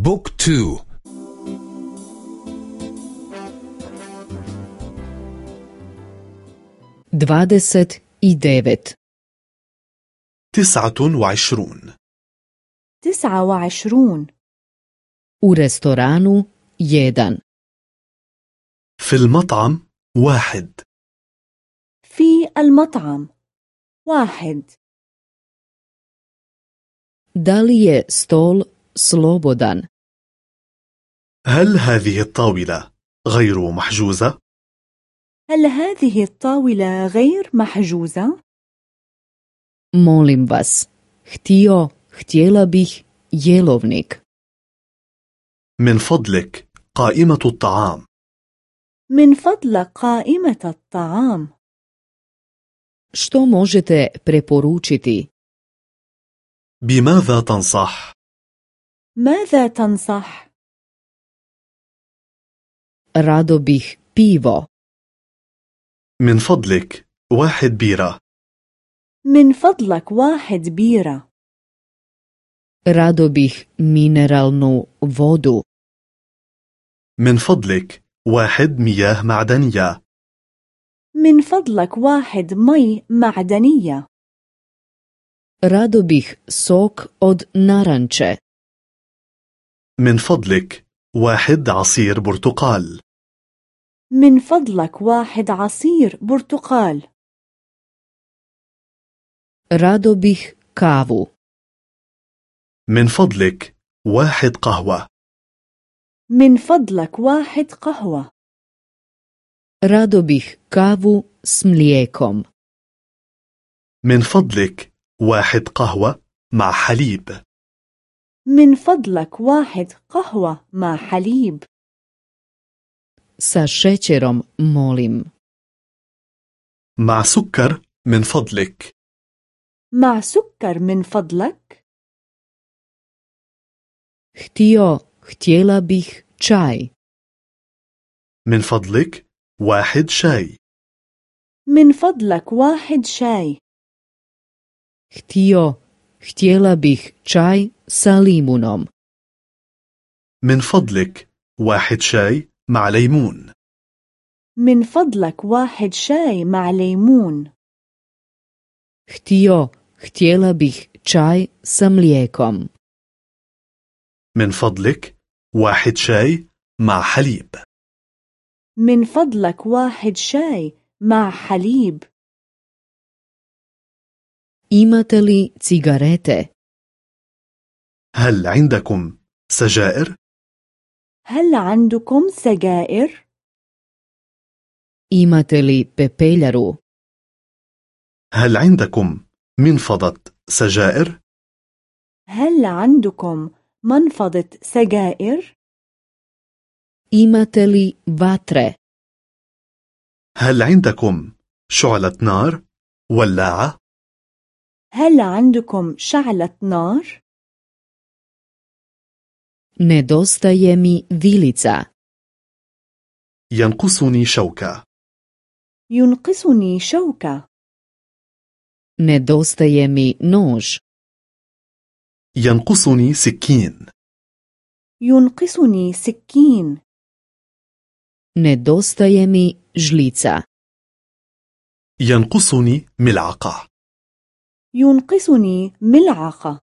بوك تو. dvadeset i devet تسعة وعشرون. تسعة وعشرون. U restoranu jedan. في المطعم واحد. في المطعم واحد. Da li je stol slobodan هل هذه الطاولة غير محجوزة؟ هل هذه الطاولة غير محجوزة؟ molim vas htio htjela bih jelovnik من فضلك قائمة الطعام من فضلك قائمة الطعام što možete preporučiti بماذا تنصح؟ ماذا تنصح؟ rado bih pivo من فضلك واحد بيرة. من فضلك واحد بيرة. rado bih mineralnu vodu من فضلك واحد مياه معدنية. من فضلك واحد مي معدنية. rado bih sok od naranče من فضلك واحد عصير برتقال. من فضلك واحد عصير برتقال. Rado bih kavu. من فضلك واحد قهوة. من فضلك واحد قهوة. Bih kavu s mlijekom. من فضلك واحد قهوة مع حليب. من فضلك واحد قهوة مع حليب. Sa šećerom molim. مع سكر من فضلك. مع سكر من فضلك؟ Htio htjela bih čaj. من فضلك واحد شاي. من فضلك واحد شاي. Htio htjela bih čaj limunom من فضلك واحد شاي مع ليمون. من فضلك واحد شاي مع ليمون. htio htjela bih čaj sa mlijekom. من فضلك واحد شاي مع حليب. من فضلك واحد شاي مع حليب. Imate li cigarete? هل عندكم سجائر؟ هل عندكم سجائر؟ imate li pepeljaru هل عندكم منفضة سجائر؟ هل عندكم منفضة سجائر؟ imate li vatre هل عندكم شعلة نار؟ ولاعة؟ هل عندكم شعلة نار؟ Nedostaje mi vilica. ينقصني شوكة ينقصني شوكة nedostaje mi nož. ينقصني سكين ينقصني سكين nedostaje mi žlica. ينقصني ملعقة ينقصني ملعقة